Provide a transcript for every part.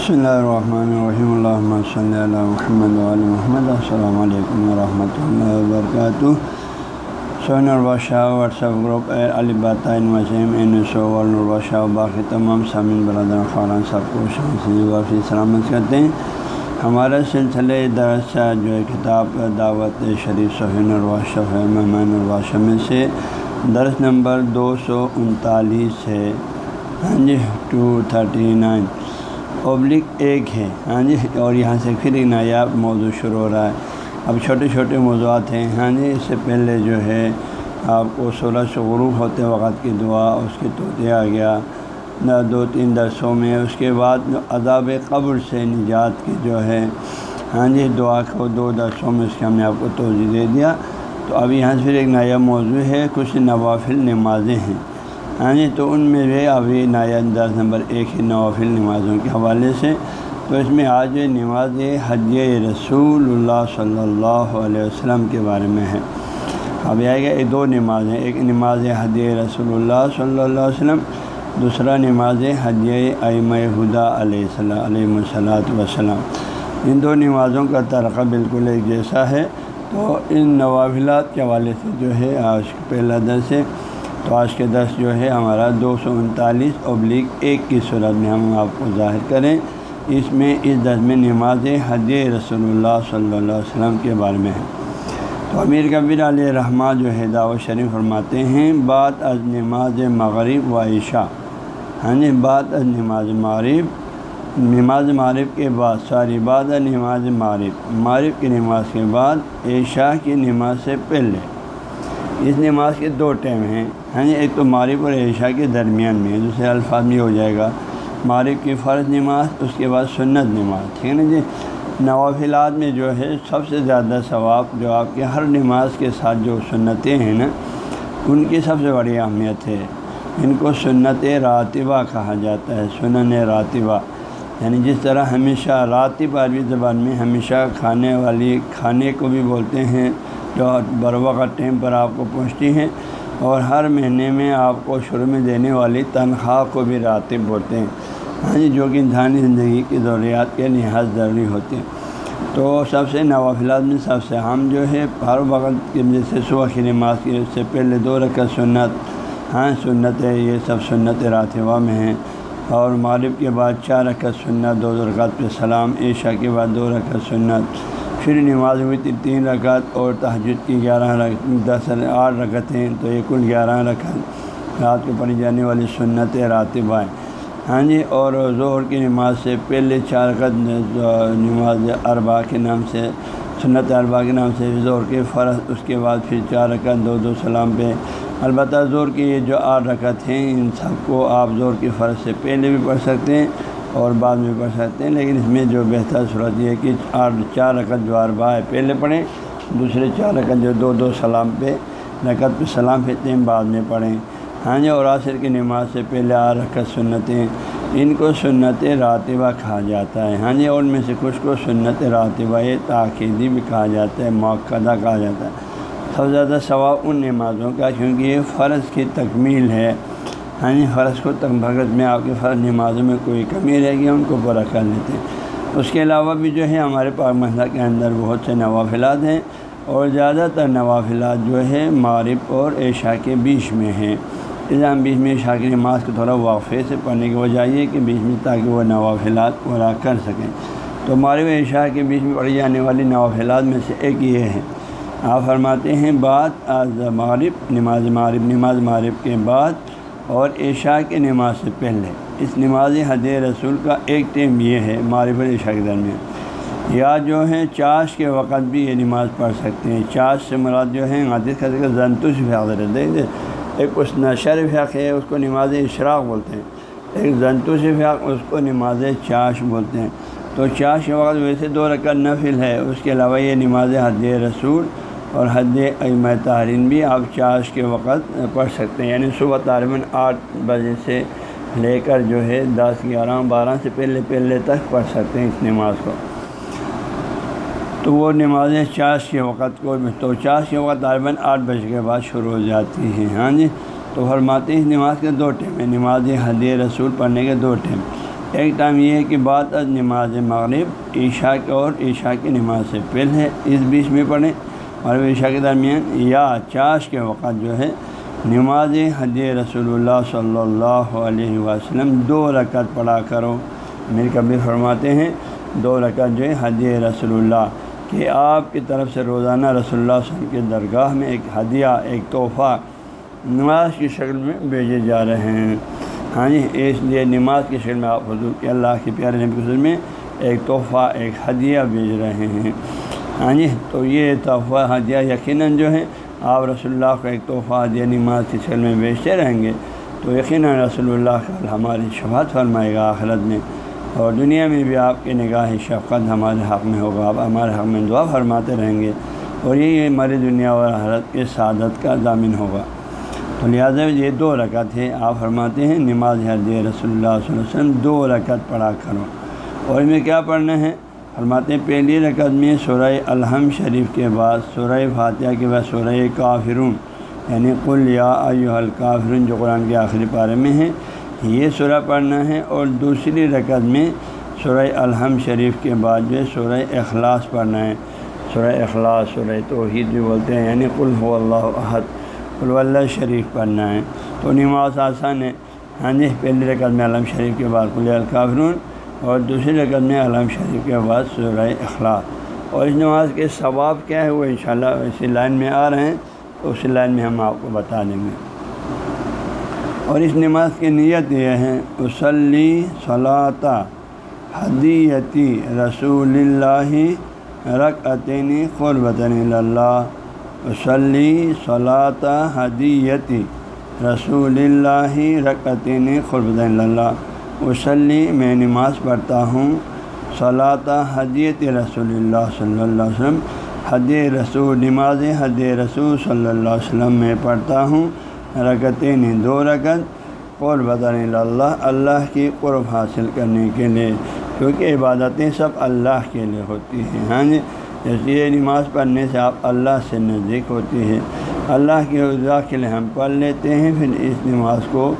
بسم اللہ الرحمن الرحیم اللہ صلی اللہ محمد علیہ محمد السلام علیکم ورحمۃ اللہ وبرکاتہ سون البادشاہ واٹسپ گروپ ایر علی وسیم این سو البادشاہ باقی تمام سامعین برادر خاران سب کو واپسی سلامت کرتے ہیں ہمارا سلسلے درس جو ہے کتاب دعوت شریف صحین البادشہ مہمان البادشاہ میں سے درس نمبر دو سو انتالیس ہے. ہاں جی ٹو تھرٹی نائن پبلک ایک ہے ہاں جی اور یہاں سے پھر ایک نایاب موضوع شروع ہو رہا ہے اب چھوٹے چھوٹے موضوعات ہیں ہاں جی اس سے پہلے جو ہے آپ کو سورج غروب ہوتے وقت کی دعا اس کے تو دیا گیا دو تین درسوں میں اس کے بعد عذاب قبر سے نجات کی جو ہے ہاں جی دعا کو دو درسوں میں اس کے ہم نے آپ کو توجہ دے دیا تو اب یہاں سے پھر ایک نیا موضوع ہے کچھ نوافل نمازیں ہیں. ہاں جی تو ان میں بھی ابھی نایا انداز نمبر ایک ہی نوافل نمازوں کے حوالے سے۔ تو اس میں آج نماز حج رسول اللہ صلی اللہ علیہ وسلم کے بارے میں ہے۔ ابھی آئے گا ایک دو نمازیں ایک نماز حج رسول اللہ صلی اللہ علیہ وسلم، دوسرا نماز حج ائم ہدا علیہ السلام، علیہ الصلاۃ وسلم ان دو نمازوں کا ترقہ بالکل ایک جیسا ہے۔ تو ان نوافلات کے حوالے سے جو ہے، آج پہلا درس ہے۔ تو آج کے دس جو ہے ہمارا دو سو انتالیس ابلیغ ایک کی صورت میں ہم آپ کو ظاہر کریں۔ اس میں اس دس میں نماز حج رسول اللہ صلی اللہ علیہ وسلم کے بارے میں ہے۔ تو امیر کبیر علیہ رحمٰ جو ہے دعوت شریف فرماتے ہیں، بعد از نماز مغرب و عشاء۔ ہاں جی بعد از نماز معرب نماز معرب کے بعد ساری بات بعد نماز معرب معرب کی نماز کے بعد، عشاء کی نماز سے پہلے۔ اس نماز کے دو ٹائم ہیں۔ ہاں جی ایک تو معرف اور عشاء کے درمیان میں، دوسرے الفاظ میں ہو جائے گا۔ معرف کی فرض نماز، اس کے بعد سنت نماز، ٹھیک ہے نا جی؟ نوافلات میں جو ہے، سب سے زیادہ ثواب جو آپ کے ہر نماز کے ساتھ جو سنتیں ہیں نا، ان کی سب سے بڑی اہمیت ہے۔ ان کو سنت راتبہ کہا جاتا ہے، سنن راتبہ۔ یعنی جس طرح ہمیشہ راتب عربی زبان میں ہمیشہ کھانے والی، کھانے کو بھی بولتے ہیں جو بر وقت ٹائم پر آپ کو پہنچتی ہیں اور ہر مہینے میں آپ کو شروع میں دینے والی تنخواہ کو بھی راتب بولتے ہیں۔ ہاں جی جو کہ انسانی زندگی کی ضروریات کے لحاظ ضروری ہوتے ہیں۔ تو سب سے نوافلات میں سب سے ہم جو ہے، ہر وقت کے جیسے صبح کی نماز کی اس سے پہلے دو رکعت سنت۔ ہاں سنت ہے یہ سب سنت راتبہ میں ہیں۔ اور مغرب کے بعد چار رکعت سنت، دو رکعت پہ سلام، عشاء کے بعد دو رکعت سنت۔ پھر نماز ہوئی تھی تین رکعت اور تحجد کی گیارہ دس آٹھ رکعتیں، تو یہ کل گیارہ رکعت رات کو پڑھی جانے والی سنت راتبائیں ہاں جی اور ظہر کی نماز سے پہلے چار رکعت نماز اربا کے نام سے سنت اربا کے نام سے ظہر کے فرض، اس کے بعد پھر چار رکعت، دو دو سلام پہ۔ البتہ زور کی یہ جو آٹھ رکعت ہیں، ان سب کو آپ زور کی فرض سے پہلے بھی پڑھ سکتے ہیں۔ اور بعد میں پڑھ سکتے ہیں، لیکن اس میں جو بہتر صورت یہ ہے کہ آٹھ چار رکعت جو اربا ہے، پہلے پڑھیں، دوسرے چار رکعت جو دو دو سلام پہ، رکعت پہ سلام پھرتے ہیں، بعد میں پڑھیں۔ ہاں جی اور عصر کی نماز سے پہلے آ رکعت سنتیں، ان کو سنت راتبہ کہا جاتا ہے۔ ہاں جی اور ان میں سے کچھ کو سنت راتبہ تاخیدی بھی کہا جاتا ہے موقع کہا جاتا ہے۔ سب سے زیادہ ثواب ان نمازوں کا، کیونکہ یہ فرض کی تکمیل ہے۔ ہاں جی، فرض کو تک بھگت میں آپ کے فرض نمازوں میں کوئی کمی رہے گی ان کو پورا کر لیتے ہیں۔ اس کے علاوہ بھی جو ہے، ہمارے پاک مسئلہ کے اندر بہت سے نوافلات ہیں اور زیادہ تر نوافلات جو ہے معرف اور عشاء کے بیچ میں ہیں۔ اس ہم بیچ میں عشاء کی نماز کو تھوڑا واقفے سے پڑھنے کی وجہ یہ کہ بیچ میں تاکہ وہ نوافلات پورا کر سکیں۔ تو معرف عشاء کے بیچ میں پڑھی جانے والی نوافلات میں سے ایک یہ ہے۔ آپ فرماتے ہیں، بعد آز معرف نماز معرف نماز معرف کے بعد اور عشاء کی نماز سے پہلے۔ اس نماز حد رسول کا ایک ٹیم یہ ہے معرف عشاء کے درمیان۔ یا جو ہے، چاش کے وقت بھی یہ نماز پڑھ سکتے ہیں۔ چاش سے مراد جو ہے عادت کا زنتوش فیاض رہتے ایک اس نشر فیق ہے، اس کو نماز اشراق بولتے ہیں۔ ایک زنتوش فیق اس کو نماز چاش بولتے ہیں۔ تو چاش کے وقت ویسے دو رکعت نفل ہے، اس کے علاوہ یہ نماز حد رسول اور حد علم تارین بھی آپ چاش کے وقت پڑھ سکتے ہیں یعنی صبح طالباً آٹھ بجے سے لے کر جو ہے دس، گیارہ، بارہ سے پہلے پہلے تک پڑھ سکتے ہیں اس نماز کو۔ تو وہ نماز چاش کے وقت کو تو چاش کے وقت طالباً آٹھ بجے کے بعد شروع ہو جاتی ہیں ہاں جی؟ تو فرماتے ہیں نماز کے دو ٹیم ہیں، نماز حد رسول پڑھنے کے دو ٹیم ایک ٹائم یہ ہے کہ بعد از نماز مغرب، عشاء اور عشاء کی نماز سے پہلے اس بیچ میں پڑھیں۔ مغرب عشاء کے درمیان یا چاش کے وقت جو ہے، نماز حد رسول اللہ صلی اللہ علیہ وسلم دو رکعت پڑھا کرو۔ میرے کبھی فرماتے ہیں، دو رکعت جو ہے حد رسول اللہ کہ آپ کی طرف سے روزانہ رسول اللہ صلی اللہ علیہ وسلم کے درگاہ میں ایک ہدیہ، ایک تحفہ نماز کی شکل میں بھیجے جا رہے ہیں۔ ہاں جی اس لیے نماز کی شکل میں آپ حضور کے اللہ کے پیارے نبی حضور میں ایک تحفہ، ایک ہدیہ بھیج رہے ہیں۔ ہاں جی تو یہ تحفہ ہدیہ یقیناً جو ہے آپ رسول اللہ کو ایک تحفہ ہدیہ نماز کی شکل میں بیچتے رہیں گے، تو یقیناً رسول اللہ کا ہماری شفاعت فرمائے گا آخرت میں۔ اور دنیا میں بھی آپ کی نگاہ شفقت ہمارے حق میں ہوگا، آپ ہمارے حق میں دعا فرماتے رہیں گے، اور یہ ہماری دنیا اور حضرت کے سعادت کا ضامن ہوگا۔ تو لہٰذا یہ دو رکعت ہے آپ فرماتے ہیں، نماز حد رسول اللہ صلی اللہ علیہ وسلم دو رکعت پڑھا کرو۔ اور ان میں کیا پڑھنا ہے؟ فرماتے ہیں، پہلی رکعت میں سورہ الحم شریف کے بعد سورہ فاتحہ کے بعد سورہ کافرون یعنی کل یا ایو الکافرون، جو قرآن کے آخری پارے میں ہے، یہ سورہ پڑھنا ہے اور دوسری رکعت میں سورہ الحم شریف کے بعد جو ہے سورہ اخلاص پڑھنا ہے۔ سورہ اخلاص، سورہ توحید بھی بولتے ہیں یعنی کل ہو اللہ احد اللہ شریف پڑھنا ہے۔ تو نماز آسان ہے۔ ہاں جی پہلی رقم میں علم شریف کے بعد کل القافرون اور دوسری رقم میں علم شریف کے بعد سورہ اخلاق۔ اور اس نماز کے ثواب کیا ہے وہ انشاءاللہ اسی لائن میں آ رہے ہیں، تو اسی لائن میں ہم آپ کو بتا دیں گے۔ اور اس نماز کی نیت یہ ہے وسلی صلاطہ حدیتی رسول اللہ رقعتین قربتن اللہ وسلی صلاۃ حدیتی رسول اللہ رکعتین خربد اللہ وسلی میں نماز پڑھتا ہوں۔ صلاۃ حدیت رسول اللہ صلی اللہ علیہ وسلم حد رسول، نماز حد رسول صلی اللہ علیہ وسلم میں پڑھتا ہوں۔ رکعتین دو رکعت قربۃ اللہ اللہ کی قرب حاصل کرنے کے لیے، کیونکہ عبادتیں سب اللہ کے لیے ہوتی ہیں ہاں جی؟ جیسے یہ نماز پڑھنے سے آپ اللہ سے نزدیک ہوتی ہے اللہ کے رضا کے لیے ہم پڑھ لیتے ہیں، پھر اس نماز کو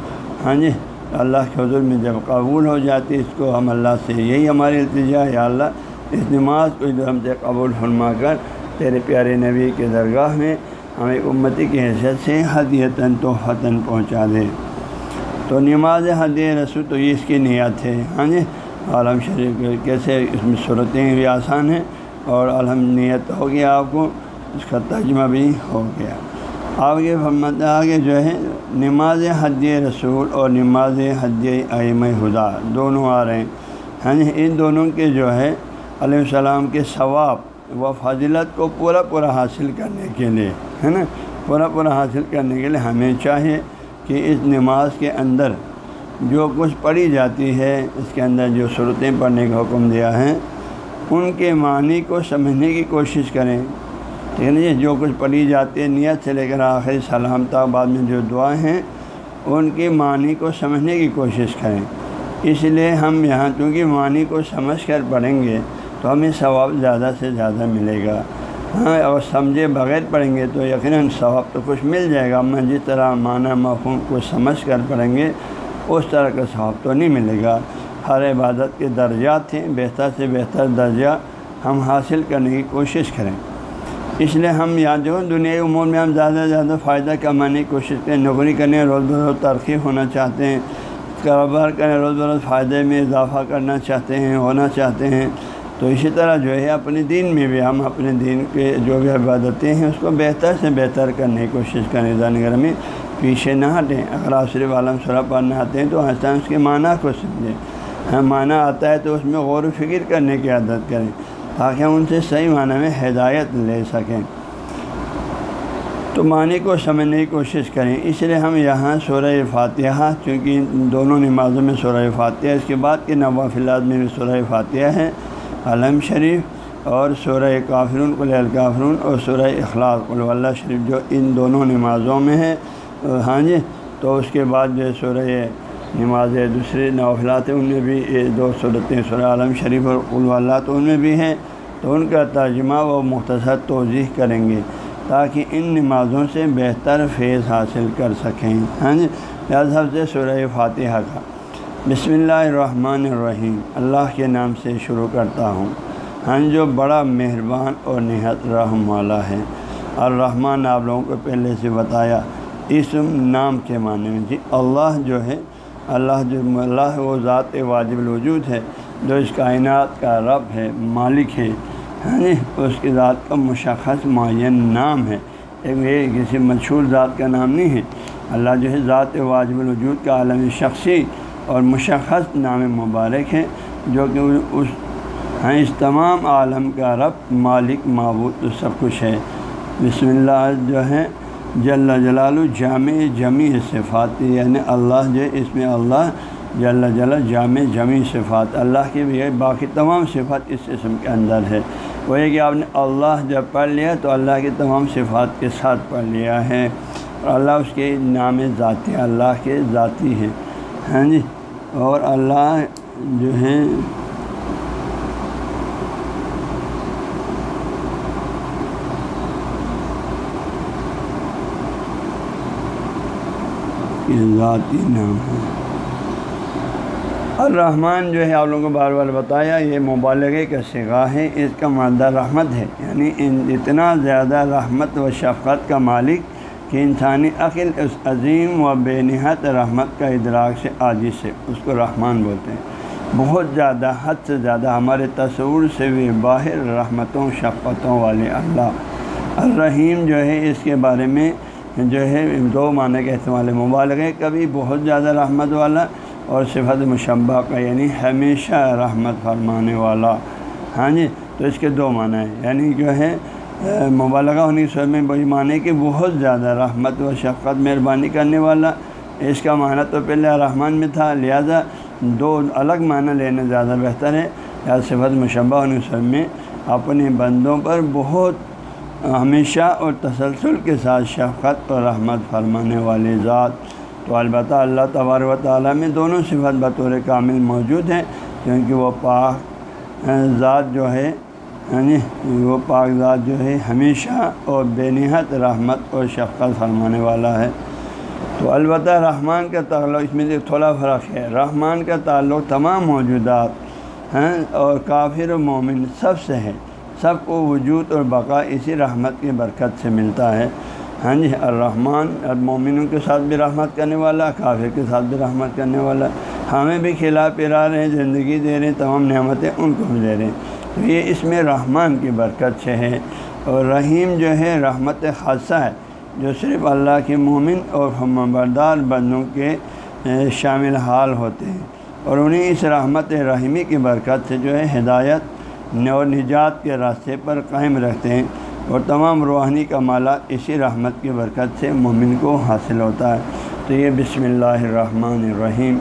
ہاں جی؟ اللہ کے حضور میں جب قبول ہو جاتی ہے، اس کو ہم اللہ سے یہی ہماری التجا یا اللہ، اس نماز کو جو ہم سے قبول فرما کر تیرے پیارے نبی کے درگاہ میں ہمیں امتی کی حیثیت سے حدیتاً تو حتاً پہنچا دے۔ تو نماز حد رسول تو یہ اس کی نیت ہے ہاں جی؟ عالم شریف کیسے اس میں صورتیں بھی آسان ہیں اور الحمدیت ہو گیا آپ کو، اس کا ترجمہ بھی ہو گیا۔ آگے محمد آگے جو ہے، نماز حد رسول اور نماز حد ایم خدا دونوں آ رہے ہیں۔ ہاں جی، ان دونوں کے جو ہے، علیہ السلام کے ثواب و فضلت کو پورا پورا حاصل کرنے کے لیے، ہے نا؟ پورا پورا حاصل کرنے کے لیے ہمیں چاہیے کہ اس نماز کے اندر جو کچھ پڑھی جاتی ہے، اس کے اندر جو صورتیں پڑھنے کا حکم دیا ہے، ان کے معنی کو سمجھنے کی کوشش کریں۔ ٹھیک ہے جی جو کچھ پڑھی جاتی ہے، نیت سے لے کر آخری سلام بعد میں جو دعائیں ہیں، ان کے معنی کو سمجھنے کی کوشش کریں۔ اس لیے ہم یہاں کیونکہ معنی کو سمجھ کر پڑھیں گے، تو ہمیں ثواب زیادہ سے زیادہ ملے گا۔ ہاں اور سمجھے بغیر پڑھیں گے تو یقیناً ثواب تو کچھ مل جائے گا میں جس طرح معنی مفہوم کو سمجھ کر پڑھیں گے، اس طرح کا ثواب تو نہیں ملے گا۔ ہر عبادت کے درجات ہیں، بہتر سے بہتر درجہ ہم حاصل کرنے کی کوشش کریں۔ اس لیے ہم یہاں جو دنیا امور میں ہم زیادہ سے زیادہ فائدہ کمانے کی کوشش کریں، نوکری کرنے، روز بروز ترقی ہونا چاہتے ہیں، کاروبار کریں روز بروز فائدے میں اضافہ کرنا چاہتے ہیں، ہونا چاہتے ہیں۔ تو اسی طرح جو ہے اپنے دین میں بھی ہم اپنے دین کے جو بھی عبادتیں ہیں، اس کو بہتر سے بہتر کرنے کی کوشش کریں۔ گھر میں پیچھے نہ ہٹیں۔ اگر آپ صرف عالم سرا پڑھنا آتے ہیں تو آہستہ اس کے معنی کو سمجھیں ہاں، معنی آتا ہے تو اس میں غور و فکر کرنے کی عادت کریں۔ تاکہ ہم ان سے صحیح معنی میں ہدایت لے سکیں۔ تو معنی کو سمجھنے کی کوشش کریں۔ اس لیے ہم یہاں سورہ فاتحہ، چونکہ دونوں نمازوں میں سورہ فاتحہ، اس کے بعد کے نوافلات میں بھی سورہ فاتحہ ہے، علم شریف اور سورہ کافرون کل الکافرون اور سورہ اخلاق اللہ شریف، جو ان دونوں نمازوں میں ہے۔ ہاں جی تو اس کے بعد جو سورہ نماز دوسرے نوافلات ان میں بھی دو صورتیں سورہ عالم شریف اور اللہ تو ان میں بھی ہیں۔ تو ان کا ترجمہ و مختصر توضیح کریں گے تاکہ ان نمازوں سے بہتر فیض حاصل کر سکیں۔ ہاں جی لہٰذا سے سورہ فاتحہ کا۔ بسم اللہ الرحمن الرحیم۔ اللہ کے نام سے شروع کرتا ہوں۔ ہاں جی، جو بڑا مہربان اور نہایت رحم والا ہے۔ اور رحمان آپ لوگوں کو پہلے سے بتایا، اسم نام کے معنی میں۔ جی اللہ جو ہے اللہ جو اللہ وہ ذات واجب الوجود ہے، جو اس کائنات کا رب ہے، مالک ہے اس کی ذات کا مشخص معین نام ہے۔ ایک یہ کسی مشہور ذات کا نام نہیں ہے۔ اللہ جو ہے ذات واجب الوجود کا عالمی شخصی اور مشخص نام مبارک ہے، جو کہ اس ہاں اس تمام عالم کا رب، مالک، معبود تو سب کچھ ہے۔ بسم اللہ جو ہے جل جلال جامع جمی صفات یعنی اللہ جو اس میں اللہ جل جل جامع جمی صفات، اللہ کی بھی باقی تمام صفات اس اسم کے اندر ہے۔ وہ یہ کہ آپ نے اللہ جب پڑھ لیا تو اللہ کی تمام صفات کے ساتھ پڑھ لیا ہے۔ اور اللہ اس کے نام ذاتی اللہ کے ذاتی ہے ہاں جی؟ اور اللہ جو ہے ذاتی نام ہے۔ الرحمن جو ہے آپ لوگوں کو بار بار بتایا، یہ مبالغے کا سگاہ ہے، اس کا مادہ رحمت ہے۔ یعنی ان اتنا زیادہ رحمت و شفقت کا مالک کہ انسانی عقل اس عظیم و بے نہایت رحمت کا ادراک سے عاجز سے اس کو رحمان بولتے ہیں۔ بہت زیادہ، حد سے زیادہ ہمارے تصور سے بھی باہر رحمتوں، شفقتوں والے اللہ۔ الرحیم جو ہے، اس کے بارے میں جو ہے دو معنی کے استعمال مبالغ کبھی بہت زیادہ رحمت والا اور صفت مشبہ کا یعنی ہمیشہ رحمت فرمانے والا۔ ہاں جی تو اس کے دو معنی ہیں۔ یعنی جو ہے، مبالغہ ہونے کی میں وہی معنی کہ بہت زیادہ رحمت و شفقت، مہربانی کرنے والا۔ اس کا معنی تو پہلے رحمان میں تھا، لہذا دو الگ معنی لینا زیادہ بہتر ہے۔ یا صفت مشبہ ہونے کی میں اپنے بندوں پر بہت ہمیشہ اور تسلسل کے ساتھ شفقت اور رحمت فرمانے والے ذات تو البتہ اللہ تبار و تعالیٰ میں دونوں صفت بطور کامل موجود ہیں، کیونکہ وہ پاک ذات جو ہے یعنی وہ پاک ذات جو ہے ہمیشہ اور بے نہایت رحمت اور شفقت فرمانے والا ہے۔ تو البتہ رحمان کا تعلق، اس میں سے تھوڑا فرق ہے، رحمان کا تعلق تمام موجودات ہیں اور کافر و مومن سب سے ہے۔ سب کو وجود اور بقا اسی رحمت کی برکت سے ملتا ہے۔ ہاں جی الرحمٰن المومنوں کے ساتھ بھی رحمت کرنے والا، کافر کے ساتھ بھی رحمت کرنے والا۔ ہمیں بھی کھلا پلا رہے ہیں زندگی دے رہے ہیں تمام نعمتیں ان کو بھی دے رہے۔ ہیں تو یہ اس میں رحمان کی برکت سے ہے۔ اور رحیم جو ہے، رحمت خاصہ ہے، جو صرف اللہ کے مومن اور بردار بندوں کے شامل حال ہوتے ہیں۔ اور انہیں اس رحمت رحیمی کی برکت سے جو ہے، ہدایت اور نجات کے راستے پر قائم رکھتے ہیں اور تمام روحانی کا مالا اسی رحمت کی برکت سے مومن کو حاصل ہوتا ہے۔ تو یہ بسم اللہ الرحمن الرحیم،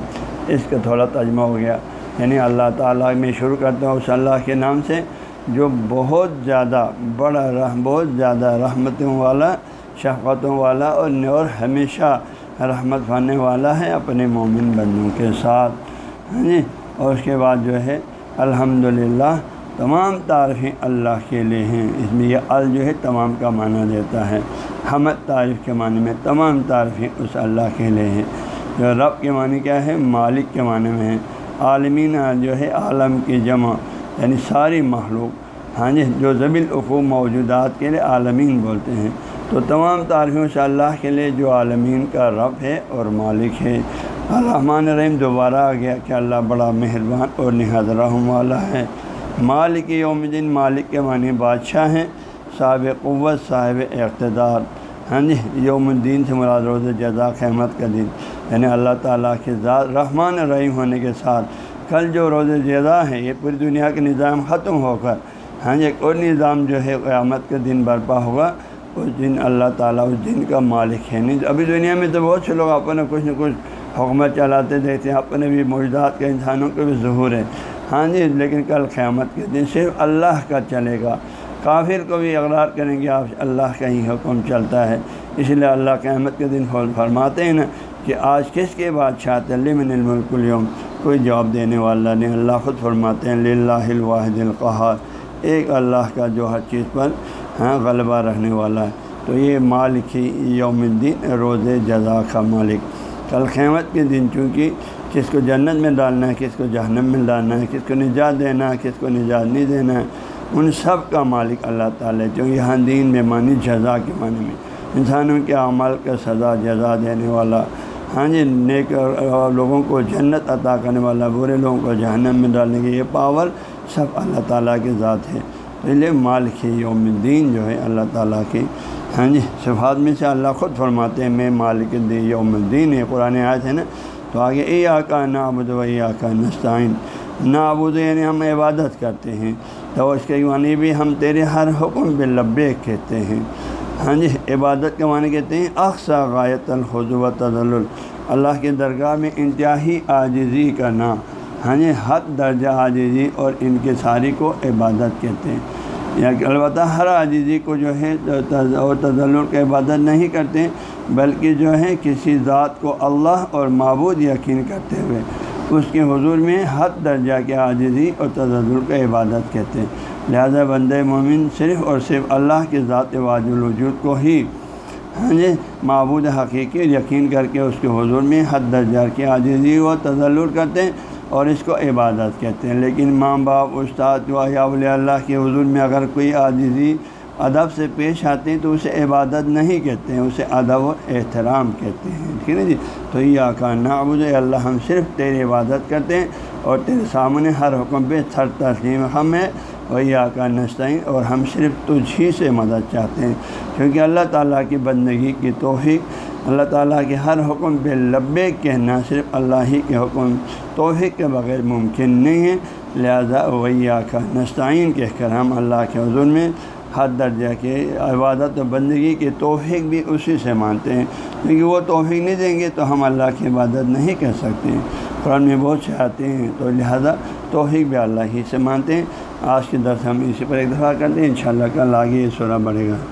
اس کا تھوڑا تجمہ ہو گیا۔ یعنی اللہ تعالیٰ میں شروع کرتا ہوں اس اللہ کے نام سے، جو بہت زیادہ بڑا رح بہت زیادہ رحمتوں والا، شفقتوں والا اور نور ہمیشہ رحمت پانے والا ہے اپنے مومن بندوں کے ساتھ۔ ہاں جی؟ اور اس کے بعد جو ہے الحمد تمام تعریفیں اللہ کے لیے ہیں۔ اس میں یہ ال جو ہے تمام کا معنی دیتا ہے۔ حمد تعریف کے معنی میں تمام تعریفیں اس اللہ کے لیے ہیں۔ جو رب کے معنی کیا ہے؟ مالک کے معنی میں ہے عالمین جو ہے عالم کی جمع یعنی ساری مخلوق ہاں جی جو زبی العقوب موجودات کے لیے عالمین بولتے ہیں۔ تو تمام تعریفیں اس اللہ کے لیے جو عالمین کا رب ہے اور مالک ہے۔ الرحمٰن الرحیم، دوبارہ آ گیا کہ اللہ بڑا مہربان اور نہاد رحم والا ہے۔ مالک یوم دن مالک کے معنی بادشاہ ہیں، صاحب قوت، صاحب اقتدار۔ ہاں جی یوم الدین سے مراد روز جزا خحمت کا دن۔ یعنی اللہ تعالیٰ کے ذات رحمان رحیم ہونے کے ساتھ کل جو روز جزا ہے، یہ پوری دنیا کے نظام ختم ہو کر ہاں جی ایک اور نظام جو ہے، قیامت کے دن برپا ہوگا۔ اس دن اللہ تعالیٰ اس دن کا مالک ہے۔ نہیں، ابھی دنیا میں تو بہت سے لوگ اپنے کچھ نہ کچھ حکومت چلاتے دیکھتے ہیں، اپنے بھی موجودات کے انسانوں کے بھی ظہور ہے ہاں جی لیکن کل قیامت کے دن صرف اللہ کا چلے گا۔ کافر کو بھی اقرار کریں گے، آپ اللہ کا ہی حکم چلتا ہے۔ اس لیے اللہ قیامت کے دن فرماتے ہیں نا کہ آج کس کے بادشاہ من الملک اليوم؟ کوئی جواب دینے والا نہیں۔ اللہ خود فرماتے ہیں، للہ الواحد القحار ایک اللہ کا جو ہر چیز پر ہاں غلبہ رہنے والا ہے۔ تو یہ مالک ہی یوم الدین روز جزا کا مالک۔ کل قیامت کے دن چونکہ کس کو جنت میں ڈالنا ہے کس کو جہنم میں ڈالنا ہے کس کو نجات دینا ہے کس کو نجات نہیں دینا ہے۔ ان سب کا مالک اللہ تعالیٰ جو یہاں دین میں مانی جزا کے معنی میں۔ انسانوں کے عمل کا سزا، جزا دینے والا۔ ہاں جی نیک لوگوں کو جنت عطا کرنے والا، برے لوگوں کو جہنم میں ڈالنے کی یہ پاور سب اللہ تعالیٰ کے ذات ہے۔ تو یہ مالک یوم الدین جو ہے اللہ تعالیٰ کی ہاں جی صفات میں سے اللہ خود فرماتے ہیں، میں مالک یوم الدین ہے۔ قرآن آیت ہے نا تو آگے اے آقا نابود و اے آقا نستعین۔ نابود یعنی ہم عبادت کرتے ہیں۔ تو اس کے معنی بھی ہم تیرے ہر حکم بے لبے کہتے ہیں۔ ہاں جی عبادت کے معنی کہتے ہیں اقسا غایت الخض و تضل اللہ کے درگاہ میں انتہائی عاجزی کرنا۔ ہاں جی حد درجہ عاجزی اور ان کے ساری کو عبادت کہتے ہیں۔ یا البتہ ہر عاجزی کو جو ہے اور تضل کا عبادت نہیں کرتے، بلکہ جو ہے کسی ذات کو اللہ اور معبود یقین کرتے ہوئے اس کے حضور میں حد درجہ کے عاجزی اور تجل کا عبادت کہتے ہیں۔ لہذا بند مومن صرف اور صرف اللہ کے ذات واج الوجود کو ہی ہاں جی معبود حقیقی یقین کر کے اس کے حضور میں حد درجہ کی عاجزی و تجل کرتے ہیں۔ اور اس کو عبادت کہتے ہیں۔ لیکن ماں باپ استاد و اللہ کے حضور میں اگر کوئی عاجزی ادب سے پیش آتے ہیں تو اسے عبادت نہیں کہتے ہیں، اسے ادب و احترام کہتے ہیں۔ ٹھیک ہے جی؟ تو یہ آقا، نعبد اللہ، ہم صرف تیری عبادت کرتے ہیں اور تیرے سامنے ہر حکم پہ تھر تسلیم ہم ہے وہی آقا نسطین اور ہم صرف تجھ ہی سے مدد چاہتے ہیں۔ کیونکہ اللہ تعالیٰ کی بندگی کی توحیق اللہ تعالیٰ کے ہر حکم پہ لبے کہنا صرف اللہ ہی کے حکم توحیق کے بغیر ممکن نہیں ہے۔ لہذا وہی آقا نسطین کہہ کر ہم اللہ کے حضور میں حد درجہ کے عبادت و بندگی کی توفیق بھی اسی سے مانتے ہیں۔ کیونکہ وہ توفیق نہیں دیں گے تو ہم اللہ کی عبادت نہیں کر سکتے۔ ہیں قرآن میں بہت سے آتے ہیں، تو لہذا توفیق بھی اللہ ہی سے مانتے ہیں۔ آج کے درس ہم اسی پر ایک دفعہ کرتے ہیں، انشاءاللہ کل آگے یہ سورہ بڑھے گا۔